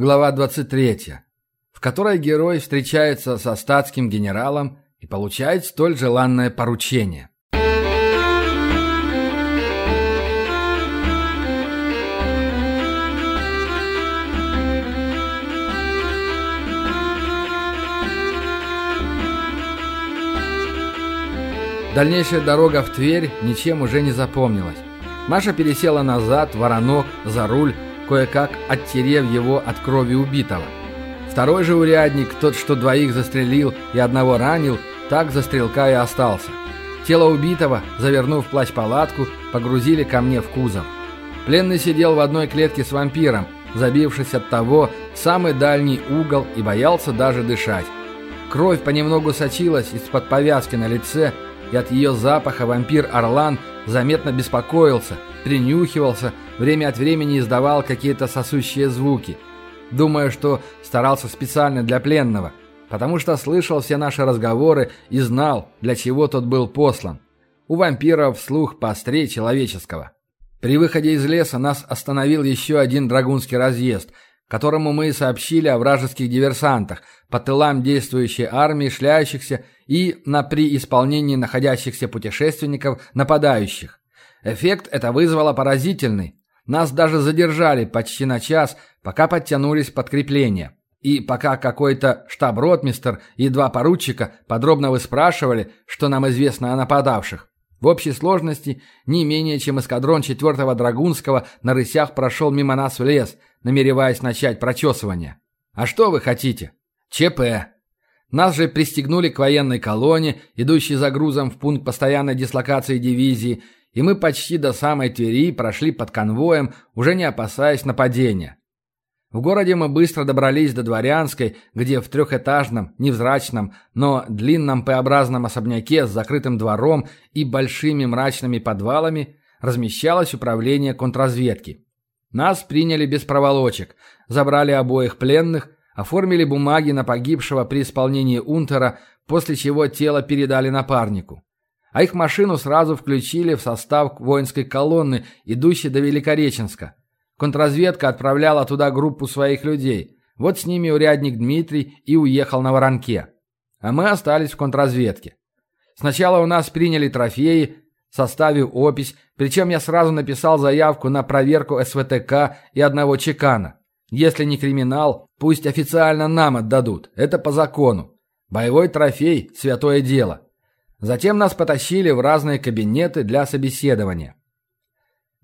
Глава 23, в которой герой встречается со статским генералом и получает столь желанное поручение. Дальнейшая дорога в Тверь ничем уже не запомнилась. Маша пересела назад, воронок, за руль, кое-как оттерев его от крови убитого. Второй же урядник, тот, что двоих застрелил и одного ранил, так за стрелка и остался. Тело убитого, завернув плащ-палатку, погрузили ко мне в кузов. Пленный сидел в одной клетке с вампиром, забившись от того в самый дальний угол и боялся даже дышать. Кровь понемногу сочилась из-под повязки на лице, и от ее запаха вампир Орлан заметно беспокоился, принюхивался, время от времени издавал какие-то сосущие звуки. Думаю, что старался специально для пленного, потому что слышал все наши разговоры и знал, для чего тот был послан. У вампиров слух поострее человеческого. При выходе из леса нас остановил еще один драгунский разъезд, которому мы сообщили о вражеских диверсантах, по тылам действующей армии, шляющихся и на при исполнении находящихся путешественников нападающих. Эффект это вызвало поразительный. Нас даже задержали почти на час, пока подтянулись подкрепления. И пока какой-то штаб-ротмистер и два поручика подробно выспрашивали, что нам известно о нападавших. В общей сложности не менее чем эскадрон 4-го Драгунского на рысях прошел мимо нас в лес, намереваясь начать прочесывание. А что вы хотите? ЧП. Нас же пристегнули к военной колонне, идущей за грузом в пункт постоянной дислокации дивизии, и мы почти до самой Твери прошли под конвоем, уже не опасаясь нападения. В городе мы быстро добрались до Дворянской, где в трехэтажном, невзрачном, но длинном П-образном особняке с закрытым двором и большими мрачными подвалами размещалось управление контрразведки. Нас приняли без проволочек, забрали обоих пленных, оформили бумаги на погибшего при исполнении Унтера, после чего тело передали напарнику а их машину сразу включили в состав воинской колонны, идущей до Великореченска. Контрразведка отправляла туда группу своих людей. Вот с ними урядник Дмитрий и уехал на воронке. А мы остались в контрразведке. Сначала у нас приняли трофеи, составив опись, причем я сразу написал заявку на проверку СВТК и одного чекана. Если не криминал, пусть официально нам отдадут, это по закону. Боевой трофей – святое дело. Затем нас потащили в разные кабинеты для собеседования.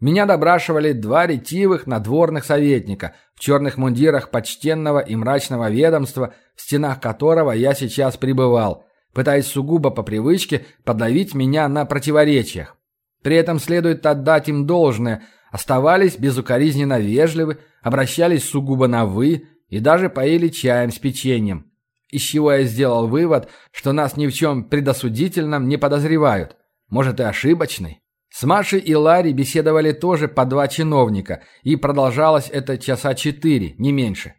Меня допрашивали два ретивых надворных советника в черных мундирах почтенного и мрачного ведомства, в стенах которого я сейчас пребывал, пытаясь сугубо по привычке подловить меня на противоречиях. При этом следует отдать им должное, оставались безукоризненно вежливы, обращались сугубо на «вы» и даже поили чаем с печеньем из чего я сделал вывод, что нас ни в чем предосудительном не подозревают. Может и ошибочный. С Машей и Ларри беседовали тоже по два чиновника, и продолжалось это часа четыре, не меньше.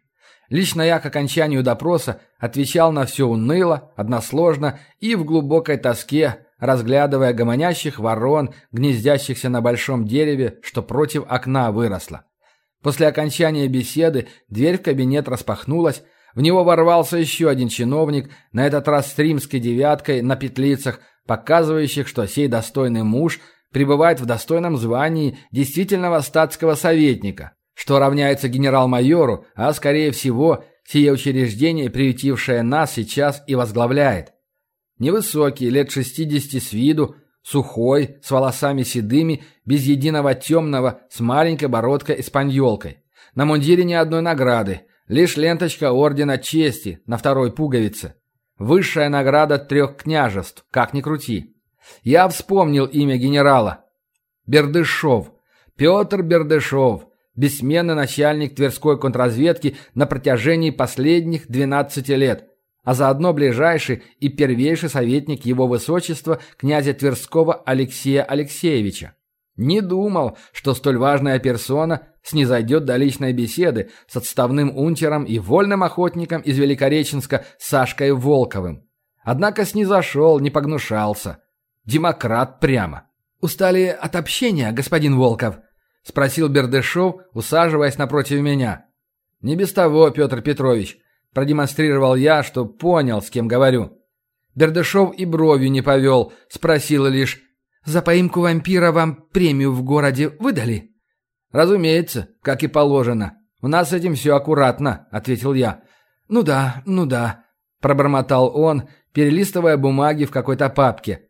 Лично я к окончанию допроса отвечал на все уныло, односложно и в глубокой тоске, разглядывая гомонящих ворон, гнездящихся на большом дереве, что против окна выросло. После окончания беседы дверь в кабинет распахнулась, в него ворвался еще один чиновник, на этот раз с римской девяткой на петлицах, показывающих, что сей достойный муж пребывает в достойном звании действительного статского советника, что равняется генерал-майору, а, скорее всего, сие учреждение, приютившее нас, сейчас и возглавляет. Невысокий, лет 60 с виду, сухой, с волосами седыми, без единого темного, с маленькой бородкой-испаньолкой. На мундире ни одной награды – Лишь ленточка Ордена Чести на второй пуговице. Высшая награда трех княжеств, как ни крути. Я вспомнил имя генерала. Бердышов. Петр Бердышов. Бессменный начальник Тверской контрразведки на протяжении последних 12 лет, а заодно ближайший и первейший советник его высочества князя Тверского Алексея Алексеевича. Не думал, что столь важная персона снизойдет до личной беседы с отставным унтером и вольным охотником из Великореченска Сашкой Волковым. Однако снизошел, не погнушался. Демократ прямо. «Устали от общения, господин Волков?» – спросил Бердышев, усаживаясь напротив меня. Не без того, Петр Петрович. Продемонстрировал я, что понял, с кем говорю. Бердышев и бровью не повел, спросил лишь, «За поимку вампира вам премию в городе выдали?» «Разумеется, как и положено. У нас с этим все аккуратно», — ответил я. «Ну да, ну да», — пробормотал он, перелистывая бумаги в какой-то папке.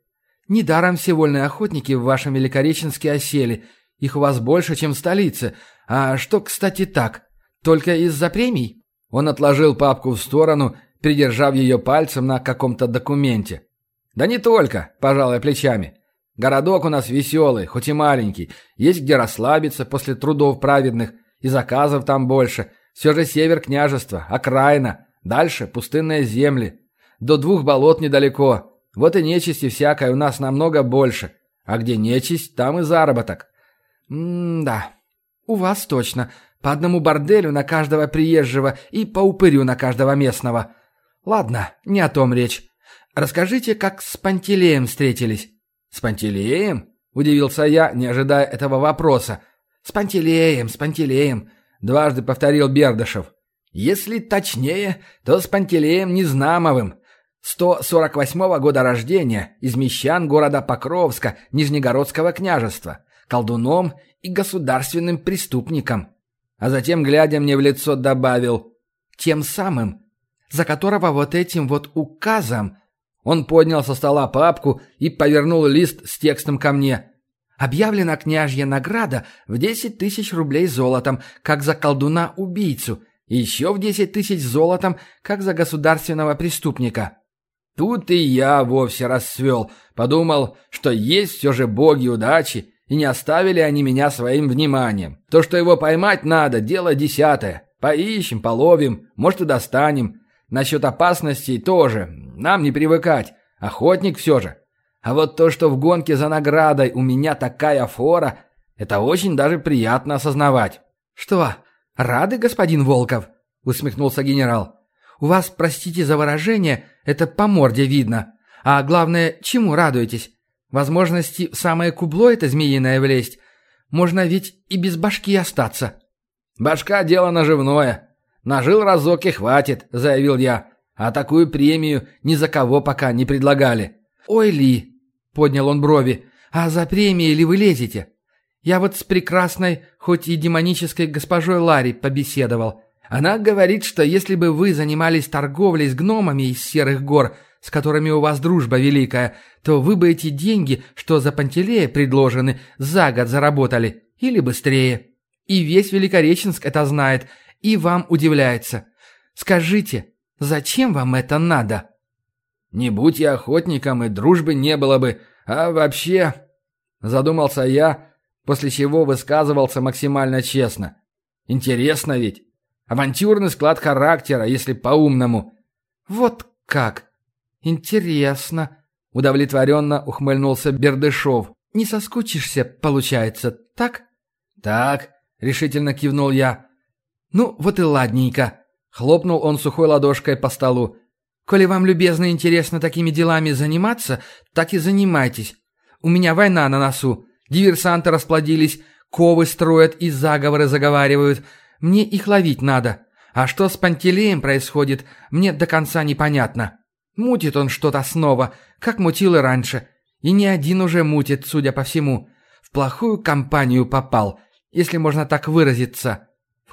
«Недаром все вольные охотники в вашем Великореченске осели. Их у вас больше, чем в столице. А что, кстати, так? Только из-за премий?» Он отложил папку в сторону, придержав ее пальцем на каком-то документе. «Да не только», – пожалуй, плечами. «Городок у нас веселый, хоть и маленький. Есть где расслабиться после трудов праведных, и заказов там больше. Все же север княжества, окраина. Дальше пустынные земли. До двух болот недалеко. Вот и нечисти всякой у нас намного больше. А где нечисть, там и заработок». «М-да, у вас точно. По одному борделю на каждого приезжего и по упырю на каждого местного. Ладно, не о том речь. Расскажите, как с Пантелеем встретились». «С Пантелеем?» – удивился я, не ожидая этого вопроса. «С Пантелеем, с Пантелеем», – дважды повторил Бердышев. «Если точнее, то с Пантелеем Незнамовым. 148 года рождения, из мещан города Покровска, Нижнегородского княжества, колдуном и государственным преступником». А затем, глядя мне в лицо, добавил «Тем самым, за которого вот этим вот указом...» Он поднял со стола папку и повернул лист с текстом ко мне. «Объявлена княжья награда в десять тысяч рублей золотом, как за колдуна-убийцу, и еще в десять тысяч золотом, как за государственного преступника». Тут и я вовсе расцвел, подумал, что есть все же боги удачи, и не оставили они меня своим вниманием. То, что его поймать надо, дело десятое. Поищем, половим, может и достанем. Насчет опасностей тоже. Нам не привыкать. Охотник все же. А вот то, что в гонке за наградой у меня такая фора, это очень даже приятно осознавать. «Что, рады, господин Волков?» — усмехнулся генерал. «У вас, простите за выражение, это по морде видно. А главное, чему радуетесь? Возможности в самое кубло это змеиное влезть. Можно ведь и без башки остаться». «Башка – дело наживное. Нажил разок и хватит», – заявил я. «А такую премию ни за кого пока не предлагали». «Ой, Ли!» – поднял он брови. «А за премией ли вы лезете? Я вот с прекрасной, хоть и демонической госпожой Ларри побеседовал. Она говорит, что если бы вы занимались торговлей с гномами из Серых гор – с которыми у вас дружба великая, то вы бы эти деньги, что за Пантелея предложены, за год заработали. Или быстрее. И весь Великореченск это знает, и вам удивляется. Скажите, зачем вам это надо?» «Не будь я охотником, и дружбы не было бы. А вообще...» Задумался я, после чего высказывался максимально честно. «Интересно ведь. Авантюрный склад характера, если по-умному». «Вот как?» «Интересно», — удовлетворенно ухмыльнулся Бердышов. «Не соскучишься, получается, так?» «Так», — решительно кивнул я. «Ну, вот и ладненько», — хлопнул он сухой ладошкой по столу. «Коли вам, любезно, интересно такими делами заниматься, так и занимайтесь. У меня война на носу, диверсанты расплодились, ковы строят и заговоры заговаривают. Мне их ловить надо. А что с Пантелеем происходит, мне до конца непонятно». Мутит он что-то снова, как мутил и раньше. И не один уже мутит, судя по всему. В плохую компанию попал, если можно так выразиться.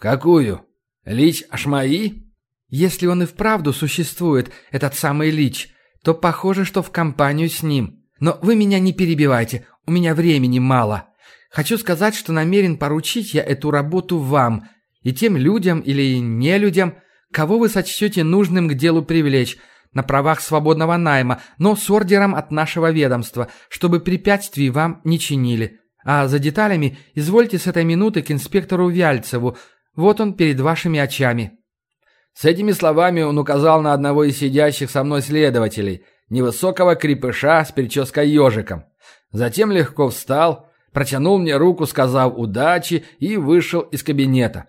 Какую? Лич Ашмаи? Если он и вправду существует, этот самый Лич, то похоже, что в компанию с ним. Но вы меня не перебивайте, у меня времени мало. Хочу сказать, что намерен поручить я эту работу вам и тем людям или не людям, кого вы сочтете нужным к делу привлечь, на правах свободного найма, но с ордером от нашего ведомства, чтобы препятствий вам не чинили. А за деталями извольте с этой минуты к инспектору Вяльцеву. Вот он перед вашими очами». С этими словами он указал на одного из сидящих со мной следователей, невысокого крепыша с прической ежиком. Затем легко встал, протянул мне руку, сказав «удачи» и вышел из кабинета.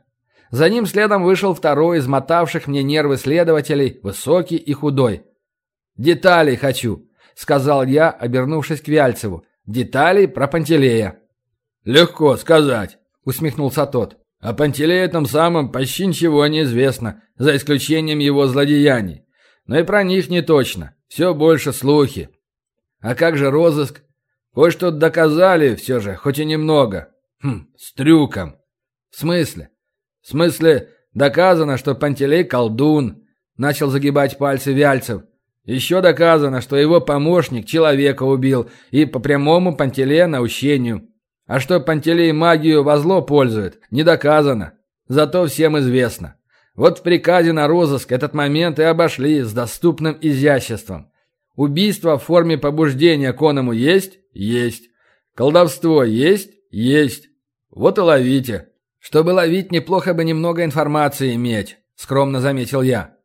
За ним следом вышел второй из мотавших мне нервы следователей, высокий и худой. «Деталей хочу», — сказал я, обернувшись к Вяльцеву. «Деталей про Пантелея». «Легко сказать», — усмехнулся тот. О Пантелее этом самом почти ничего не известно, за исключением его злодеяний. Но и про них не точно. Все больше слухи. А как же розыск? Кое-что доказали все же, хоть и немного. Хм, с трюком. В смысле? В смысле, доказано, что Пантелей колдун. Начал загибать пальцы Вяльцев. Еще доказано, что его помощник человека убил и по прямому Пантелея наущению. А что Пантелей магию во зло пользует, не доказано. Зато всем известно. Вот в приказе на розыск этот момент и обошли с доступным изяществом. Убийство в форме побуждения к оному есть? Есть. Колдовство есть? Есть. Вот и ловите. Чтобы ловить, неплохо бы немного информации иметь, скромно заметил я.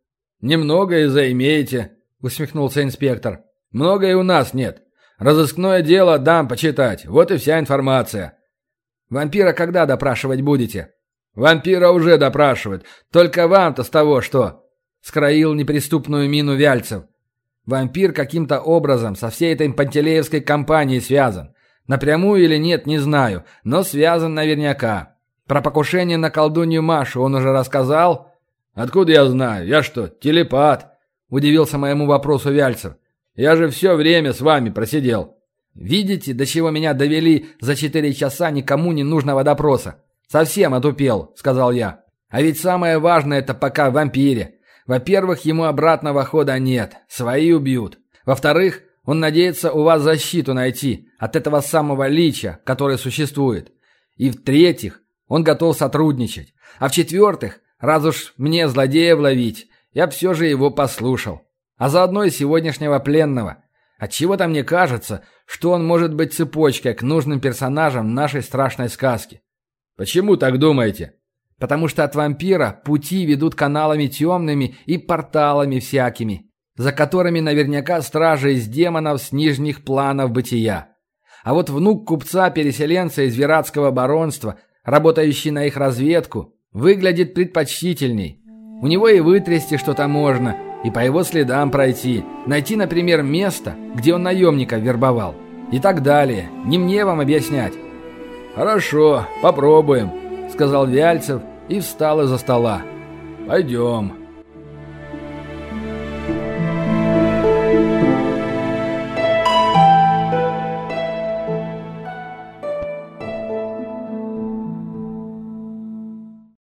Немного и заимеете, усмехнулся инспектор. Много и у нас нет. Разыскное дело дам почитать. Вот и вся информация. Вампира когда допрашивать будете? Вампира уже допрашивают. Только вам-то с того что? Скроил неприступную мину Вяльцев. Вампир каким-то образом со всей этой пантелеевской компанией связан. Напрямую или нет, не знаю, но связан наверняка. Про покушение на колдунью Машу он уже рассказал? Откуда я знаю? Я что, телепат? Удивился моему вопросу Вяльцев. Я же все время с вами просидел. Видите, до чего меня довели за четыре часа никому не нужного допроса? Совсем отупел, сказал я. А ведь самое важное это пока в вампире. Во-первых, ему обратного хода нет, свои убьют. Во-вторых, он надеется у вас защиту найти от этого самого лича, который существует. И в-третьих, он готов сотрудничать. А в-четвертых, раз уж мне злодеев ловить, я все же его послушал. А заодно и сегодняшнего пленного. Отчего-то мне кажется, что он может быть цепочкой к нужным персонажам нашей страшной сказки. Почему так думаете? Потому что от вампира пути ведут каналами темными и порталами всякими, за которыми наверняка стражи из демонов с нижних планов бытия. А вот внук купца-переселенца из Виратского баронства, работающий на их разведку, выглядит предпочтительней. У него и вытрясти что-то можно, и по его следам пройти, найти, например, место, где он наемника вербовал. И так далее. Не мне вам объяснять. «Хорошо, попробуем», — сказал Вяльцев и встал из-за стола. «Пойдем».